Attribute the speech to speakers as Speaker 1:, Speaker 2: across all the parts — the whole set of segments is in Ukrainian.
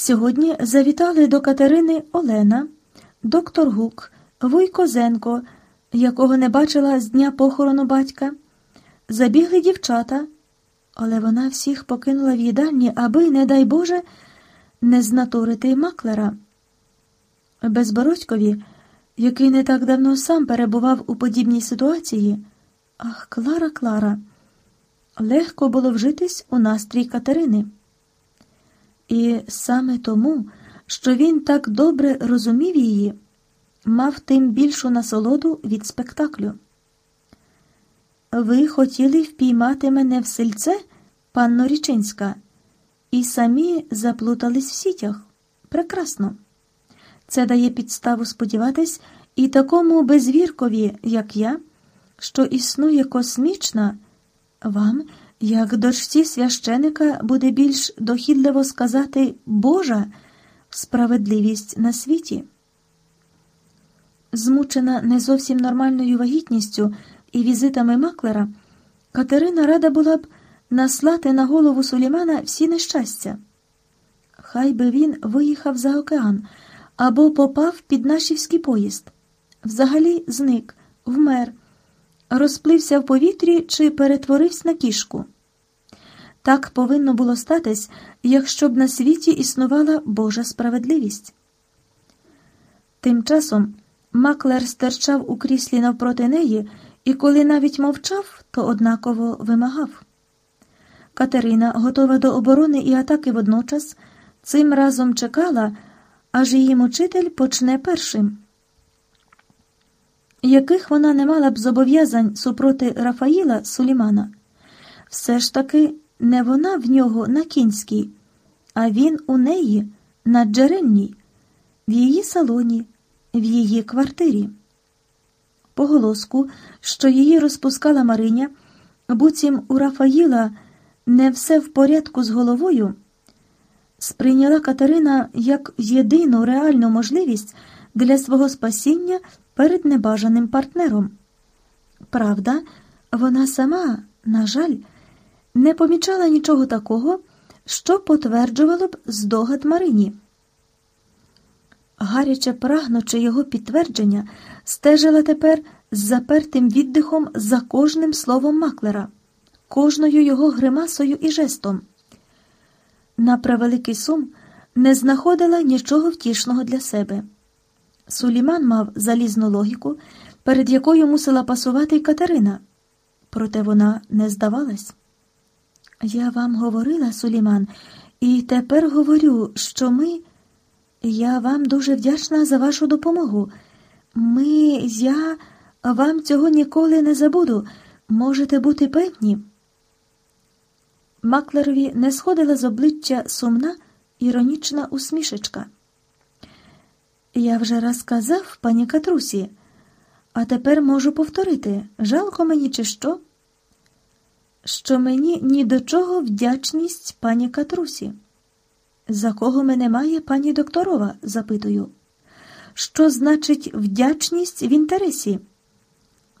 Speaker 1: Сьогодні завітали до Катерини Олена, доктор Гук, Вуйкозенко, якого не бачила з дня похорону батька. Забігли дівчата, але вона всіх покинула в їдальні, аби, не дай Боже, не знатурити маклера. Безбородькові, який не так давно сам перебував у подібній ситуації, ах, Клара, Клара, легко було вжитись у настрій Катерини. І саме тому, що він так добре розумів її, мав тим більшу насолоду від спектаклю. Ви хотіли впіймати мене в сельце, панно Річинська, і самі заплутались в сітях. Прекрасно. Це дає підставу сподіватись і такому безвіркові, як я, що існує космічна, вам, як дочці священика, буде більш дохідливо сказати Божа справедливість на світі. Змучена не зовсім нормальною вагітністю і візитами маклера, Катерина рада була б наслати на голову Сулімана всі нещастя. Хай би він виїхав за океан або попав під нашівський поїзд, взагалі зник, вмер, розплився в повітрі чи перетворився на кішку. Так повинно було статись, якщо б на світі існувала Божа справедливість. Тим часом маклер стирчав у кріслі навпроти неї і, коли навіть мовчав, то однаково вимагав. Катерина, готова до оборони і атаки водночас, цим разом чекала, аж її мучитель почне першим. Яких вона не мала б зобов'язань супроти Рафаїла Сулімана, все ж таки не вона в нього на кінській, а він у неї на джерельній, в її салоні, в її квартирі. Поголоску, що її розпускала Мариня, буцім у Рафаїла не все в порядку з головою, сприйняла Катерина як єдину реальну можливість для свого спасіння перед небажаним партнером. Правда, вона сама, на жаль, не помічала нічого такого, що потверджувало б здогад Марині. Гаряче прагнучи його підтвердження, стежила тепер з запертим віддихом за кожним словом маклера, кожною його гримасою і жестом. На превеликий сум не знаходила нічого втішного для себе. Суліман мав залізну логіку, перед якою мусила пасувати й Катерина, проте вона не здавалась. Я вам говорила, Суліман, і тепер говорю, що ми. Я вам дуже вдячна за вашу допомогу. Ми, я вам цього ніколи не забуду. Можете бути певні. Маклерові не сходила з обличчя сумна, іронічна усмішечка. Я вже раз казав, пані Катрусі, а тепер можу повторити жалко мені, чи що? Що мені ні до чого вдячність пані Катрусі. За кого мене має пані докторова? запитую. Що значить вдячність в інтересі?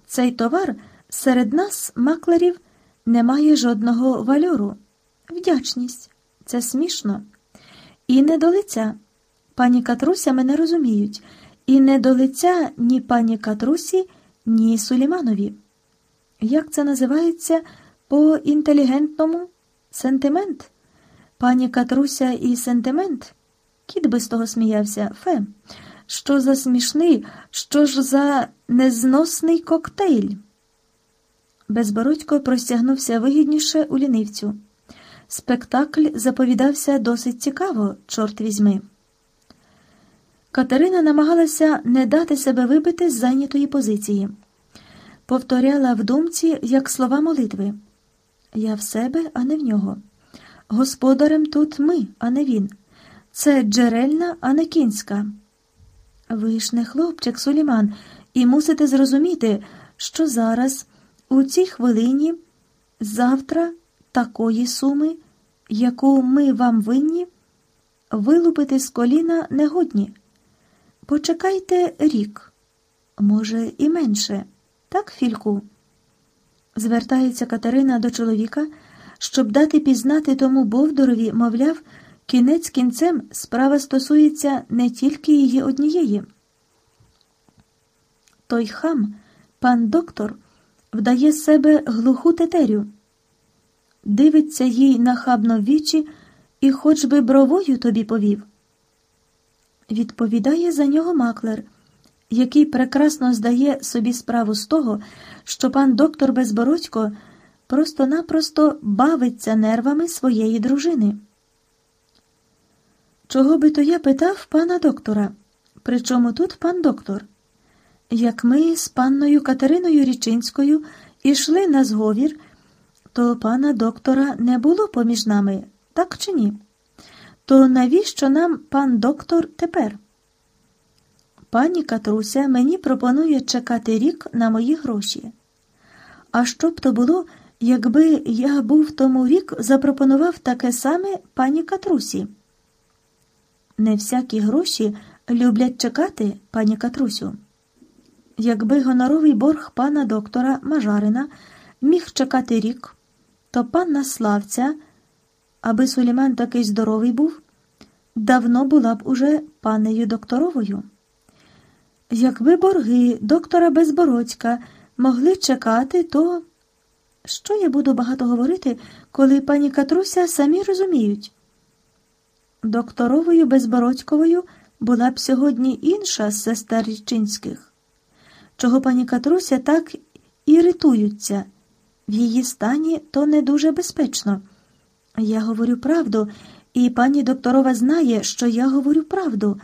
Speaker 1: Цей товар серед нас, маклерів, не має жодного вальору. Вдячність. Це смішно. І не до лиця. Пані Катруся мене розуміють. І не до лиця ні пані Катрусі, ні Суліманові. Як це називається по інтелігентному? Сентимент? Пані Катруся і сентимент? Кіт би з того сміявся. Фе, що за смішний, що ж за незносний коктейль? Безбородько простягнувся вигідніше у лінивцю. Спектакль заповідався досить цікаво, чорт візьми. Катерина намагалася не дати себе вибити з зайнятої позиції, повторяла в думці як слова молитви Я в себе, а не в нього. Господарем тут ми, а не він. Це джерельна, а не кінська. Ви ж не хлопчик, Суліман, і мусите зрозуміти, що зараз, у цій хвилині, завтра такої суми, яку ми вам винні, вилупити з коліна негодні. Почекайте рік, може, і менше, так, Фільку? Звертається Катерина до чоловіка щоб дати пізнати тому Бовдорові, мовляв, Кінець кінцем справа стосується не тільки її однієї. Той хам, пан доктор, вдає з себе глуху тетерю, дивиться їй нахабно в вічі і хоч би бровою тобі повів. Відповідає за нього маклер, який прекрасно здає собі справу з того, що пан доктор Безбородько просто-напросто бавиться нервами своєї дружини. Чого би то я питав пана доктора? Причому тут пан доктор? Як ми з панною Катериною Річинською ішли на зговір, то пана доктора не було поміж нами, так чи ні? То навіщо нам пан доктор тепер? Пані Катруся мені пропонує чекати рік на мої гроші. А що б то було, якби я був тому рік запропонував таке саме пані Катрусі? Не всякі гроші люблять чекати, пані Катрусю. Якби гоноровий борг пана доктора Мажарина міг чекати рік, то панна Славця, аби Суліман такий здоровий був, давно була б уже панею докторовою. Якби борги доктора Безбородька могли чекати, то що я буду багато говорити, коли пані Катруся самі розуміють? Докторовою Безбородьковою була б сьогодні інша з сестер Річинських, чого пані Катруся так іритуються. В її стані то не дуже безпечно. Я говорю правду, і пані докторова знає, що я говорю правду.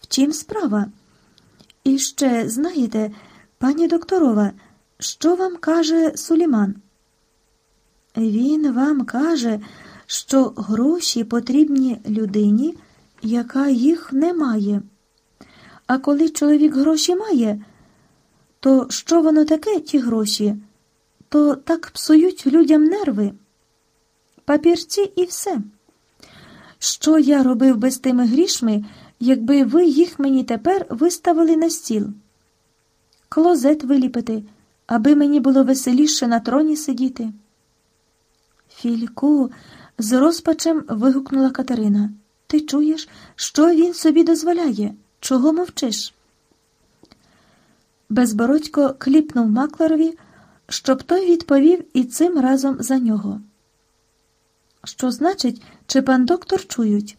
Speaker 1: В чим справа? І ще, знаєте, пані докторова, що вам каже Суліман? Він вам каже, що гроші потрібні людині, яка їх не має. А коли чоловік гроші має, то що воно таке, ті гроші? То так псують людям нерви. Папірці і все. Що я робив би з тими грішми, якби ви їх мені тепер виставили на стіл? Клозет виліпити, аби мені було веселіше на троні сидіти. Фільку, з розпачем вигукнула Катерина. Ти чуєш, що він собі дозволяє? Чого мовчиш? Безбородько кліпнув маклерові, щоб той відповів і цим разом за нього. Що значить, чи пан доктор чують?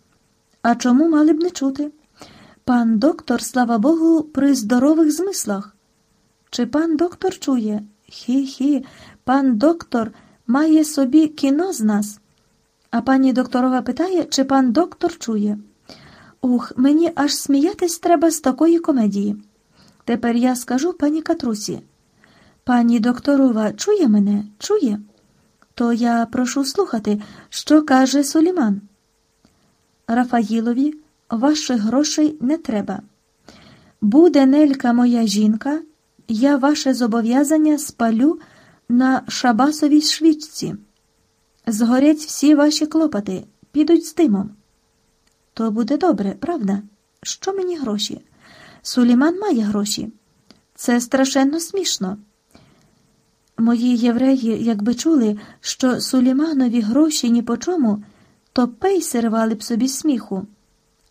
Speaker 1: А чому мали б не чути? Пан доктор, слава Богу, при здорових змислах. Чи пан доктор чує? Хі-хі, пан доктор має собі кіно з нас. А пані докторова питає, чи пан доктор чує. Ух, мені аж сміятись треба з такої комедії. Тепер я скажу пані Катрусі. Пані докторова чує мене? Чує? То я прошу слухати, що каже Суліман. Рафаїлові ваших грошей не треба. Буде нелька моя жінка, я ваше зобов'язання спалю на шабасовій швічці. Згорять всі ваші клопоти, підуть з димом. То буде добре, правда? Що мені гроші? Суліман має гроші. Це страшенно смішно. Мої євреї, якби чули, що Суліманові гроші ні по чому, то пейси рвали б собі сміху.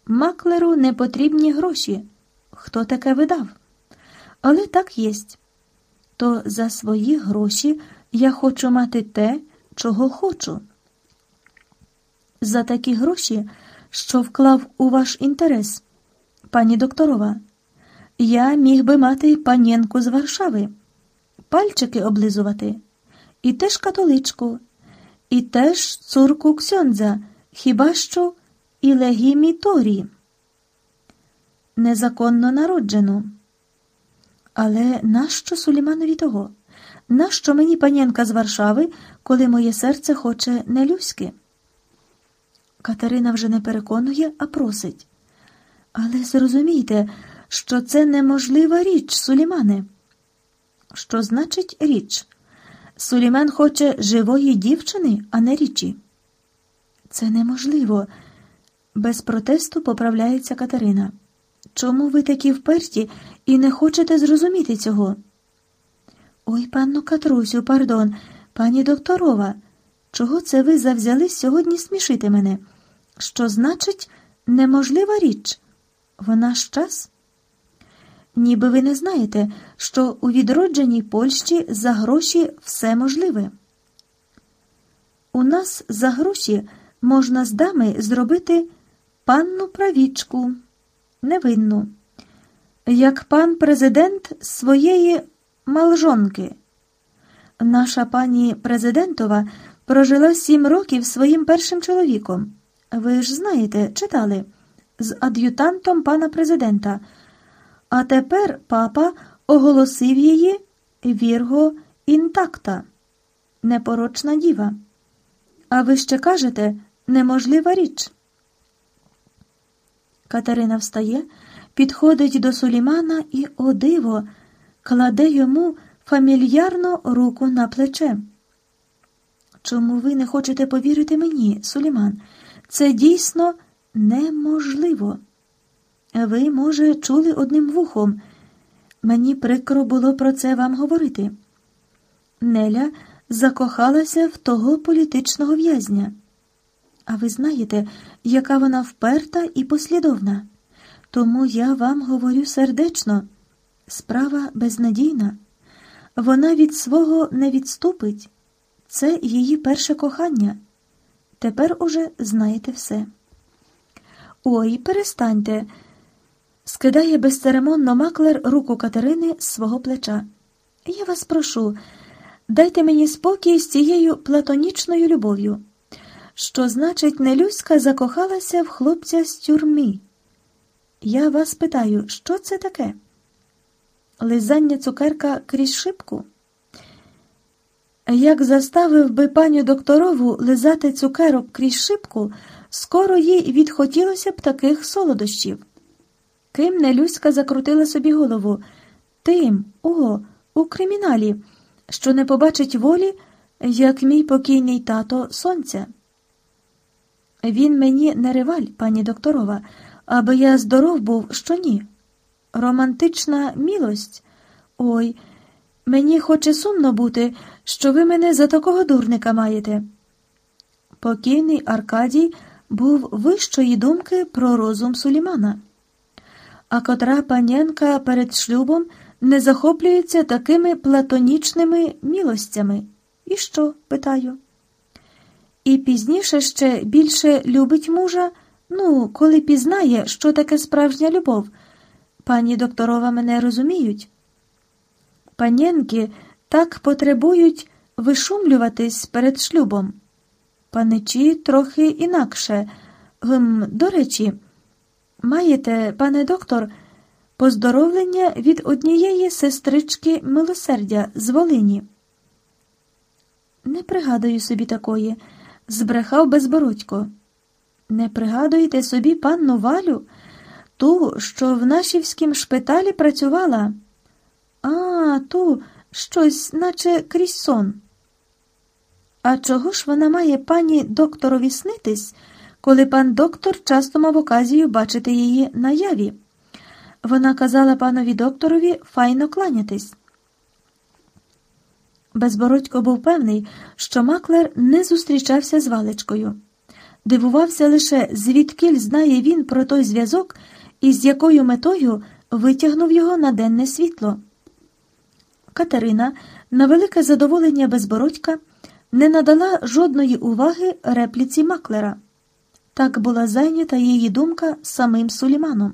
Speaker 1: Маклеру не потрібні гроші. Хто таке видав? Але так єсть. То за свої гроші я хочу мати те, чого хочу. За такі гроші, що вклав у ваш інтерес, пані докторова, я міг би мати панєнку з Варшави, пальчики облизувати, і теж католичку, і теж цурку Ксьондза, хіба що і легімі Незаконно народжену. Але нащо Суліманові того? Нащо мені панєнка з Варшави, коли моє серце хоче не людське? Катерина вже не переконує, а просить. Але зрозумійте, що це неможлива річ, Сулімане. Що значить річ? Суліман хоче живої дівчини, а не річі. Це неможливо. Без протесту поправляється Катерина. Чому ви такі вперті і не хочете зрозуміти цього? Ой, панно Катрусю, пардон, пані докторова, чого це ви завзялись сьогодні смішити мене? Що значить неможлива річ? В наш час? Ніби ви не знаєте, що у відродженій Польщі за гроші все можливе. У нас за гроші можна з дами зробити панну правічку, невинну, як пан президент своєї малжонки. Наша пані президентова прожила сім років своїм першим чоловіком. Ви ж знаєте, читали, з ад'ютантом пана президента. А тепер папа оголосив її вірго інтакта, непорочна діва. А ви ще кажете неможлива річ. Катерина встає, підходить до Сулімана і, о диво, кладе йому фамільярно руку на плече. Чому ви не хочете повірити мені, Суліман? Це дійсно неможливо. Ви, може, чули одним вухом. Мені прикро було про це вам говорити. Неля закохалася в того політичного в'язня. А ви знаєте, яка вона вперта і послідовна. Тому я вам говорю сердечно справа безнадійна. Вона від свого не відступить. Це її перше кохання. Тепер уже знаєте все. Ой, перестаньте. Скидає безцеремонно маклер руку Катерини з свого плеча. Я вас прошу, дайте мені спокій з цією платонічною любов'ю. Що значить, Нелюська закохалася в хлопця з тюрмі? Я вас питаю, що це таке? Лизання цукерка крізь шибку? Як заставив би паню докторову лизати цукерок крізь шибку, скоро їй відхотілося б таких солодощів. Ким Нелюська закрутила собі голову? Тим, о, у криміналі, що не побачить волі, як мій покійний тато сонця. Він мені не риваль, пані докторова, аби я здоров був, що ні. Романтична мілость. Ой, мені хоче сумно бути, що ви мене за такого дурника маєте. Покійний Аркадій був вищої думки про розум Сулімана. А котра панянка перед шлюбом не захоплюється такими платонічними мілостями. І що? питаю. І пізніше ще більше любить мужа, ну, коли пізнає, що таке справжня любов. Пані докторова мене розуміють. Панянки так потребують вишумлюватись перед шлюбом. Паничі трохи інакше. Гм, До речі, маєте, пане доктор, поздоровлення від однієї сестрички милосердя з Волині. Не пригадую собі такої, збрехав безбородько. Не пригадуєте собі панну Валю, ту, що в нашівськім шпиталі працювала? А, ту щось, наче крізь сон. А чого ж вона має пані докторові снитись, коли пан доктор часто мав оказію бачити її на яві? Вона казала панові докторові файно кланятись. Безбородько був певний, що маклер не зустрічався з валечкою. Дивувався лише, звідкіль знає він про той зв'язок і з якою метою витягнув його на денне світло. Катерина, на велике задоволення безбородька, не надала жодної уваги репліці маклера. Так була зайнята її думка самим Суліманом.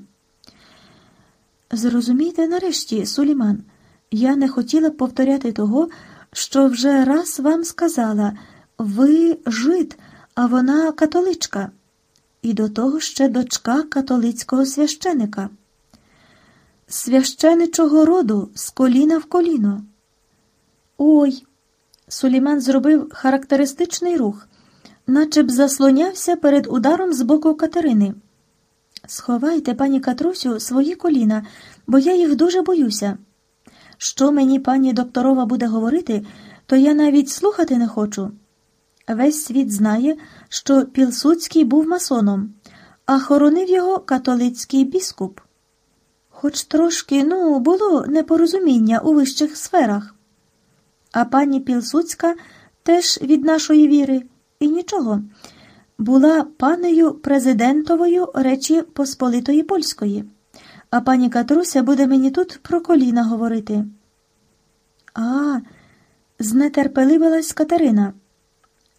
Speaker 1: Зрозумійте нарешті, Суліман, я не хотіла повторяти того, що вже раз вам сказала ви жид, а вона католичка, і до того ще дочка католицького священика. Священичого роду з коліна в коліно. Ой. Суліман зробив характеристичний рух, наче б заслонявся перед ударом з боку Катерини. Сховайте, пані Катрусю, свої коліна, бо я їх дуже боюся. Що мені пані докторова буде говорити, то я навіть слухати не хочу. Весь світ знає, що Пілсуцький був масоном, а хоронив його католицький біскуп. Хоч трошки, ну, було непорозуміння у вищих сферах. А пані Пілсуцька теж від нашої віри, і нічого. була панею президентовою Речі Посполитої Польської, а пані Катруся буде мені тут про коліна говорити. А, знетерпеливилась Катерина,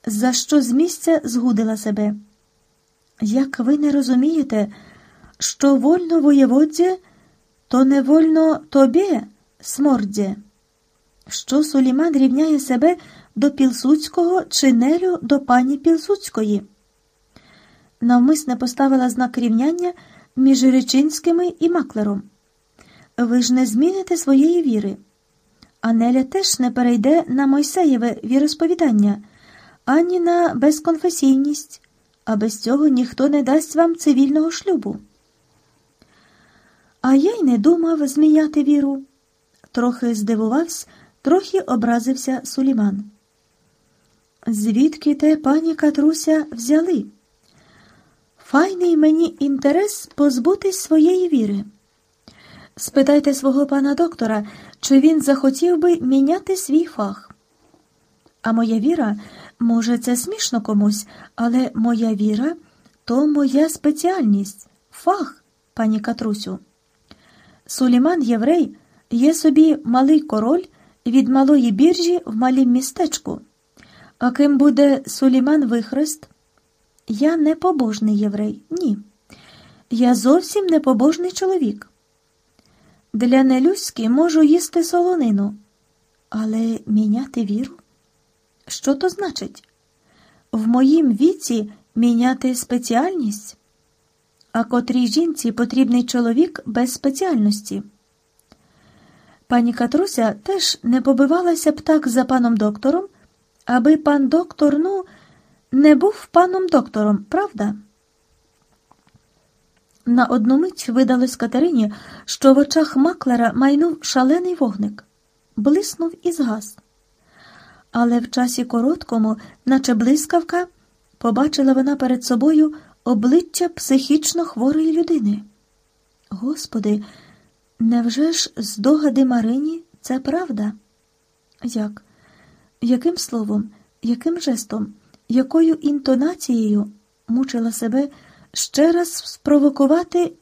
Speaker 1: за що з місця згудила себе. Як ви не розумієте, що вольно воєводзє, то не вольно тобі, смордзе, що Суліман рівняє себе до Пілсуцького чи Нелю до пані Пілсуцької. Навмисне поставила знак рівняння між Речинськими і Маклером. Ви ж не зміните своєї віри. А Неля теж не перейде на Мойсеєве віросповідання, ані на безконфесійність, а без цього ніхто не дасть вам цивільного шлюбу. А я й не думав зміняти віру. Трохи здивувався, трохи образився Суліман. Звідки те пані Катруся взяли? Файний мені інтерес позбутись своєї віри. Спитайте свого пана доктора, чи він захотів би міняти свій фах. А моя віра, може, це смішно комусь, але моя віра то моя спеціальність, фах, пані Катрусю. Суліман Єврей є собі малий король від малої біржі в малім містечку. А ким буде Суліман Вихрест? Я не побожний єврей, ні. Я зовсім не побожний чоловік. Для нелюдськи можу їсти солонину, але міняти віру? Що то значить? В моїм віці міняти спеціальність? А котрій жінці потрібний чоловік без спеціальності? Пані Катруся теж не побивалася б так за паном доктором, аби пан доктор, ну, не був паном доктором, правда? На одну мить видалось Катерині, що в очах маклера майнув шалений вогник, блиснув і згас. Але в часі короткому, наче блискавка, побачила вона перед собою обличчя психічно хворої людини. Господи, невже ж здогади Марині це правда? Як? Яким словом, яким жестом, якою інтонацією мучила себе ще раз спровокувати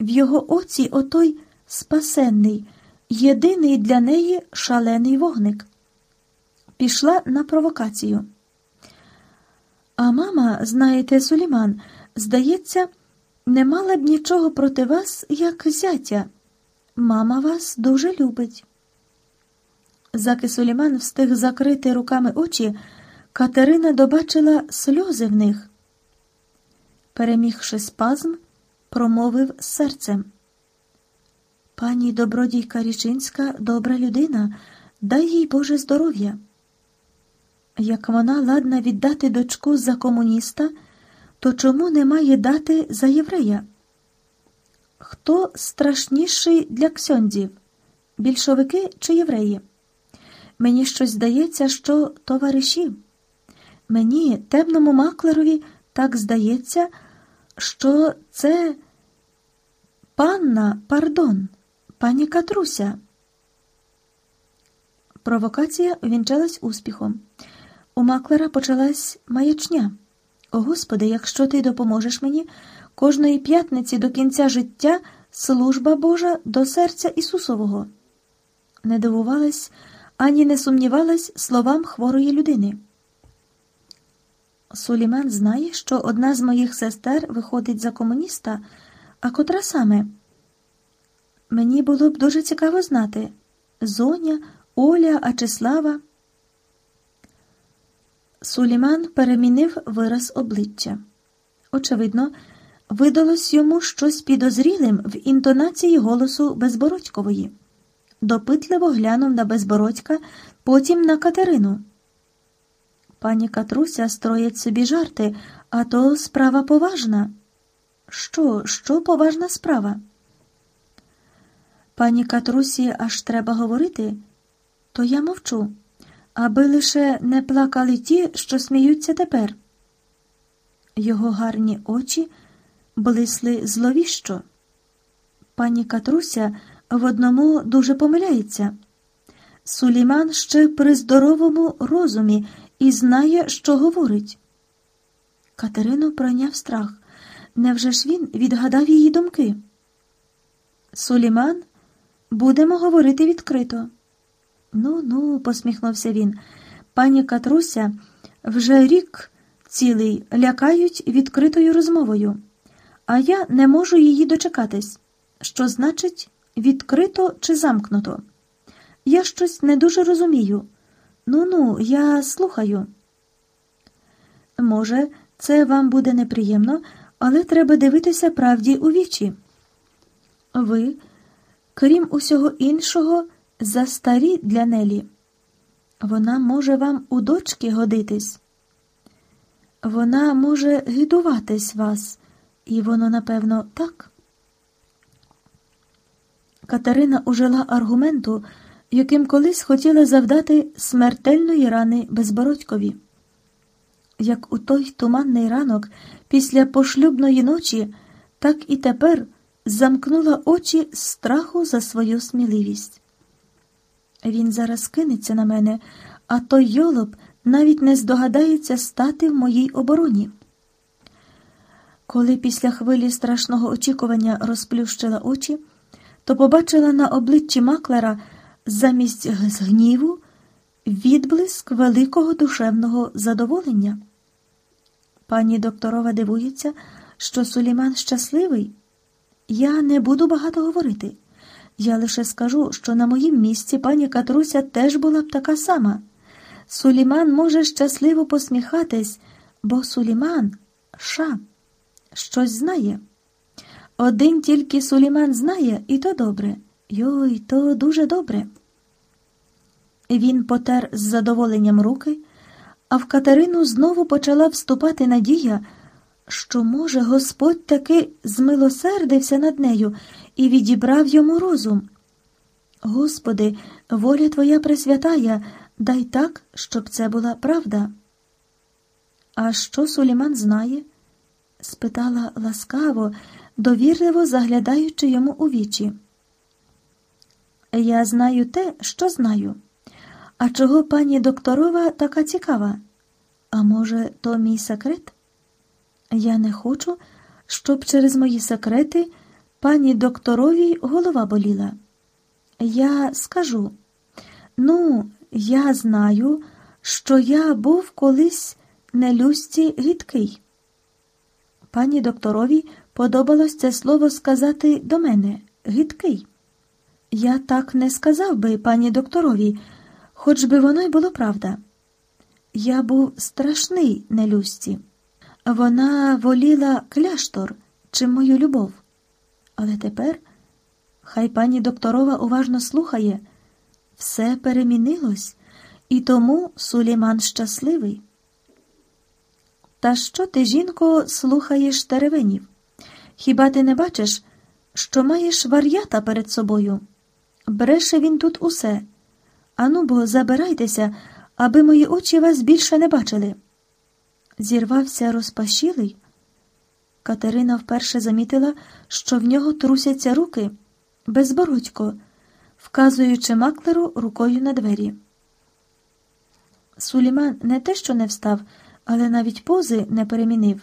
Speaker 1: в його оці отой спасенний, єдиний для неї шалений вогник? Пішла на провокацію. А мама, знаєте, Суліман, здається, не мала б нічого проти вас, як зятя. Мама вас дуже любить. Заки Суліман встиг закрити руками очі, Катерина добачила сльози в них. Перемігши спазм, промовив серцем. Пані добродійка Річинська добра людина, дай їй Боже здоров'я. Як вона ладна віддати дочку за комуніста, то чому не має дати за єврея? Хто страшніший для ксьондзів більшовики чи євреї? Мені щось здається, що товариші. Мені, темному маклерові, так здається, що це панна, пардон, пані Катруся. Провокація увінчалась успіхом. У маклера почалась маячня. О Господи, якщо ти допоможеш мені, кожної п'ятниці до кінця життя служба Божа до серця Ісусового. Не дивувалась ані не сумнівалась словам хворої людини. Суліман знає, що одна з моїх сестер виходить за комуніста, а котра саме. Мені було б дуже цікаво знати Зоня, Оля, Ачислава. Суліман перемінив вираз обличчя. Очевидно, видалось йому щось підозрілим в інтонації голосу Безбородькової. Допитливо глянув на Безбородька, потім на Катерину. Пані Катруся строїть собі жарти, а то справа поважна. Що, що поважна справа? Пані Катрусі аж треба говорити, то я мовчу, аби лише не плакали ті, що сміються тепер. Його гарні очі блисли зловіщо. Пані Катруся в одному дуже помиляється. Суліман ще при здоровому розумі і знає, що говорить. Катерину пройняв страх. Невже ж він відгадав її думки? Суліман, будемо говорити відкрито. Ну, ну, посміхнувся він. Пані Катруся вже рік цілий лякають відкритою розмовою, а я не можу її дочекатись. Що значить відкрито чи замкнуто? Я щось не дуже розумію. Ну ну, я слухаю. Може, це вам буде неприємно, але треба дивитися правді у вічі. Ви, крім усього іншого, застарі для Нелі. Вона може вам у дочки годитись. Вона може гидуватись вас, і воно, напевно, так. Катерина ужила аргументу, яким колись хотіла завдати смертельної рани безбородькові. Як у той туманний ранок після пошлюбної ночі, так і тепер замкнула очі страху за свою сміливість. Він зараз кинеться на мене, а той йолоб навіть не здогадається стати в моїй обороні. Коли після хвилі страшного очікування розплющила очі, то побачила на обличчі Маклера замість гніву відблиск великого душевного задоволення. Пані докторова дивується, що Суліман щасливий. Я не буду багато говорити. Я лише скажу, що на моїм місці пані Катруся теж була б така сама. Суліман може щасливо посміхатись, бо Суліман ша, щось знає. Один тільки Суліман знає, і то добре. Йой, то дуже добре. Він потер з задоволенням руки, а в Катерину знову почала вступати надія, що, може, Господь таки змилосердився над нею і відібрав йому розум. Господи, воля Твоя пресвятая, дай так, щоб це була правда. А що Суліман знає? спитала ласкаво, довірливо заглядаючи йому у вічі. Я знаю те, що знаю. А чого пані докторова така цікава? А може, то мій секрет? Я не хочу, щоб через мої секрети пані докторовій голова боліла. Я скажу ну, я знаю, що я був колись нелюсті гидкий. Пані докторові подобалось це слово сказати до мене гидкий. Я так не сказав би пані докторові, хоч би воно й було правда. Я був страшний нелюсті. Вона воліла кляштор чи мою любов. Але тепер, хай пані докторова уважно слухає, все перемінилось, і тому Суліман щасливий. Та що ти, жінко, слухаєш теревенів? Хіба ти не бачиш, що маєш вар'ята перед собою? Бреше він тут усе. Ану бо забирайтеся, аби мої очі вас більше не бачили. Зірвався розпашілий. Катерина вперше замітила, що в нього трусяться руки безбородько, вказуючи маклеру рукою на двері. Суліман не те, що не встав, але навіть пози не перемінив.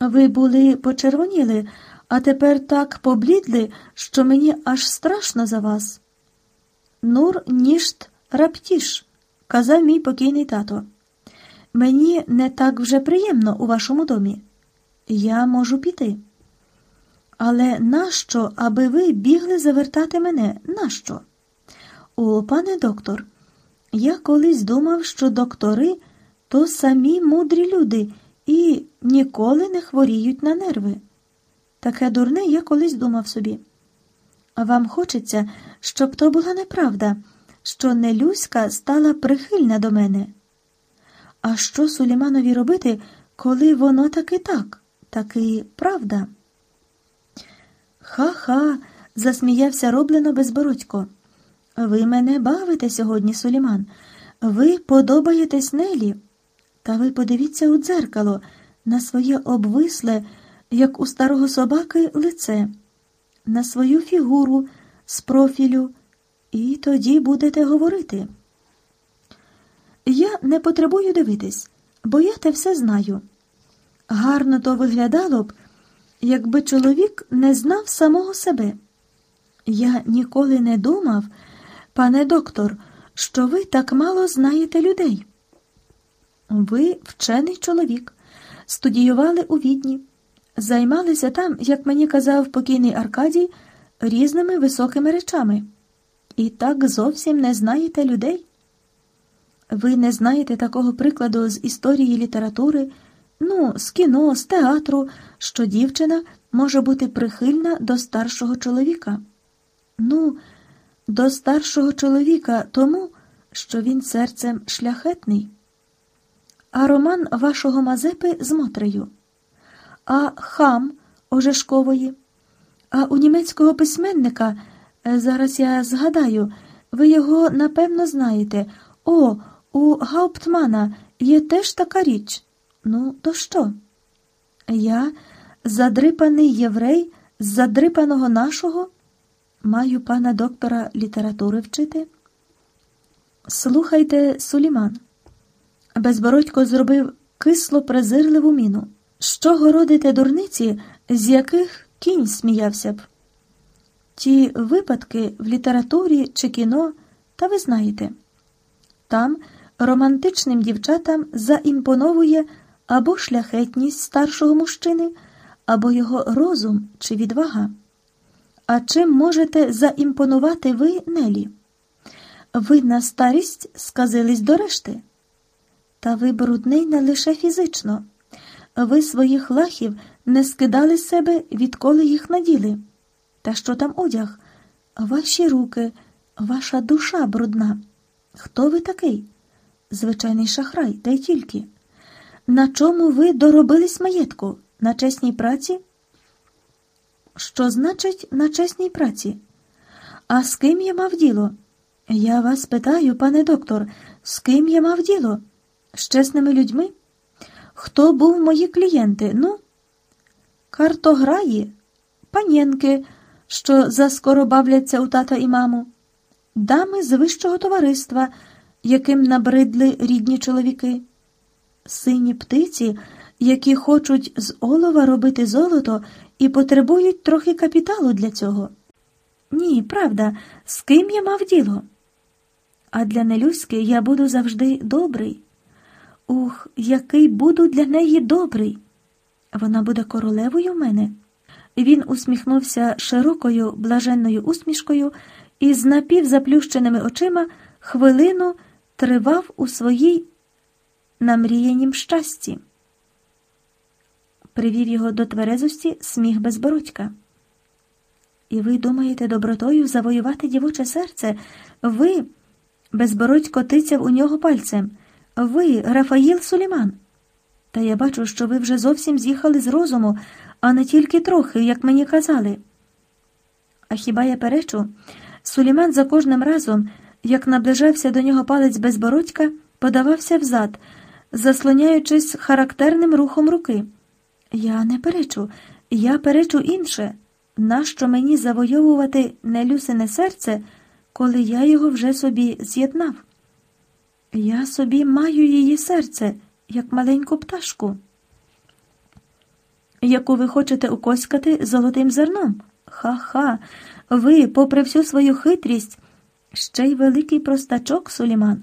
Speaker 1: Ви були почервоніли, а тепер так поблідли, що мені аж страшно за вас. Нур нішт раптіш, казав мій покійний тато. Мені не так вже приємно у вашому домі. Я можу піти. Але нащо, аби ви бігли завертати мене? Нащо? О, пане доктор, я колись думав, що доктори то самі мудрі люди і ніколи не хворіють на нерви. Таке дурне я колись думав собі. А вам хочеться, щоб то була неправда, що Нелюська стала прихильна до мене. А що Суліманові робити, коли воно таки так, таки правда? Ха-ха, засміявся роблено безбородько. Ви мене бавите сьогодні, Суліман. Ви подобаєтесь Нелі. Та ви подивіться у дзеркало на своє обвисле, як у старого собаки, лице, на свою фігуру з профілю, і тоді будете говорити. Я не потребую дивитись. бо я те все знаю. Гарно то виглядало б, якби чоловік не знав самого себе. Я ніколи не думав, пане доктор, що ви так мало знаєте людей. Ви вчений чоловік, студіювали у відні, займалися там, як мені казав покійний Аркадій, різними високими речами. І так зовсім не знаєте людей. Ви не знаєте такого прикладу з історії літератури, ну, з кіно, з театру, що дівчина може бути прихильна до старшого чоловіка. Ну, до старшого чоловіка тому, що він серцем шляхетний. А роман вашого Мазепи з Мотрею, а хам Ожешкової, а у німецького письменника, е, зараз я згадаю, ви його напевно знаєте. О, у Гауптмана є теж така річ. Ну, то що? Я, задрипаний єврей з задрипаного нашого, маю пана доктора літератури вчити? Слухайте, Суліман. Безбородько зробив кисло презирливу міну. Що городите дурниці, з яких кінь сміявся б? Ті випадки в літературі чи кіно, та ви знаєте, там романтичним дівчатам заімпоновує або шляхетність старшого мужчини, або його розум чи відвага. А чим можете заімпонувати ви, Нелі? Ви на старість сказились до решти. Та ви брудний не лише фізично. Ви своїх лахів не скидали з себе, відколи їх наділи. Та що там одяг? Ваші руки, ваша душа брудна. Хто ви такий? Звичайний шахрай, та й тільки. На чому ви доробились маєтку? На чесній праці? Що значить на чесній праці? А з ким я мав діло? Я вас питаю, пане доктор, з ким я мав діло? З чесними людьми? Хто був мої клієнти? Ну? Картограї, панєнки, що заскоро бавляться у тата і маму, дами з вищого товариства, яким набридли рідні чоловіки, сині птиці, які хочуть з олова робити золото і потребують трохи капіталу для цього. Ні, правда, з ким я мав діло? А для Нелюськи я буду завжди добрий. Ух, який буду для неї добрий. Вона буде королевою в мене. Він усміхнувся широкою, блаженною усмішкою і з напівзаплющеними очима хвилину тривав у своїй намріянім щасті. Привів його до тверезості сміх безбородька. І ви думаєте добротою завоювати дівоче серце? Ви, безбородько тицяв у нього пальцем. Ви, Рафаїл Суліман. Та я бачу, що ви вже зовсім з'їхали з розуму, а не тільки трохи, як мені казали. А хіба я перечу? Суліман за кожним разом, як наближався до нього палець безбородька, подавався взад, заслоняючись характерним рухом руки. Я не перечу, я перечу інше. Нащо мені завойовувати нелюсине серце, коли я його вже собі з'єднав? Я собі маю її серце, як маленьку пташку, яку ви хочете укоськати золотим зерном. Ха-ха, ви, попри всю свою хитрість, ще й великий простачок, Суліман.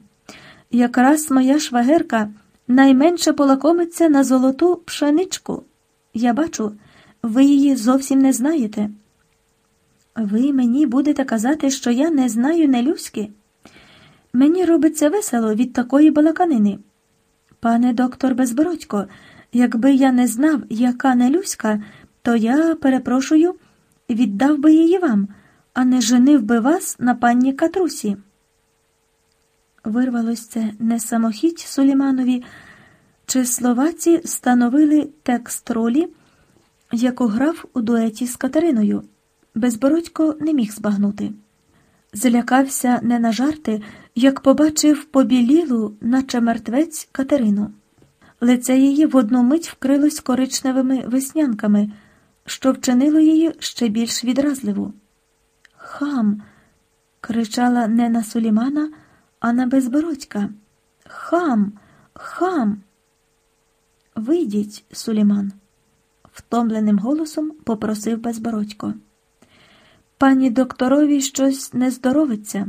Speaker 1: Якраз моя швагерка найменше полакомиться на золоту пшеничку. Я бачу, ви її зовсім не знаєте. Ви мені будете казати, що я не знаю нелюськи? Мені робиться весело від такої балаканини. Пане доктор Безбородько, якби я не знав, яка нелюська, то я, перепрошую, віддав би її вам, а не женив би вас на панні Катрусі. Вирвалось це не самохідь Суліманові, чи словаці становили текст ролі, яку грав у дуеті з Катериною. Безбородько не міг збагнути. Злякався не на жарти, як побачив побілілу, наче мертвець Катерину. Лице її в одну мить вкрилось коричневими веснянками, що вчинило її ще більш відразливу. Хам. кричала не на Сулімана, а на безбородька. Хам, хам. Вийдіть, Суліман, втомленим голосом попросив безбородько. Пані докторові щось не здоровиться.